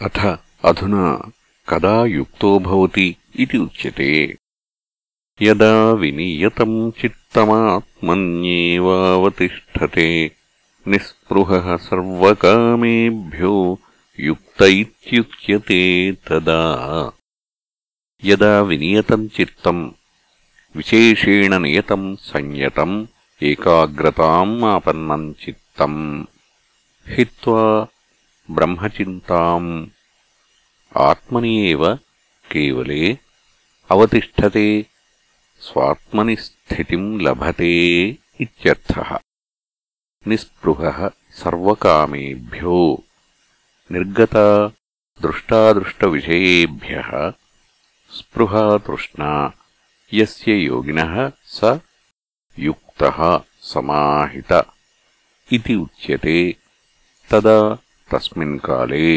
అథ అధునా కదా యుక్తో భవతి ఇది ఉచ్యతే యదా వినియతం చిత్తమాత్మన్యేవతిష్టతే నిస్పృహ సర్వకామేభ్యో యుక్త తదా యదా వినియతం చిత్తం విశేషేణ నియతం సంయతం ఏకాగ్రతాం ఆపన్నం చిత్తం హిత్వా ब्रह्मचिन्ताम्। आत्मनि एव केवले अवतिष्ठते स्वात्मनि स्थितिम् लभते इत्यर्थः। निःस्पृहः सर्वकामेभ्यो निर्गता दृष्टादृष्टविषयेभ्यः स्पृहा तृष्णा यस्य योगिनः स युक्तः समाहित इति उच्यते तदा तस्मिन् काले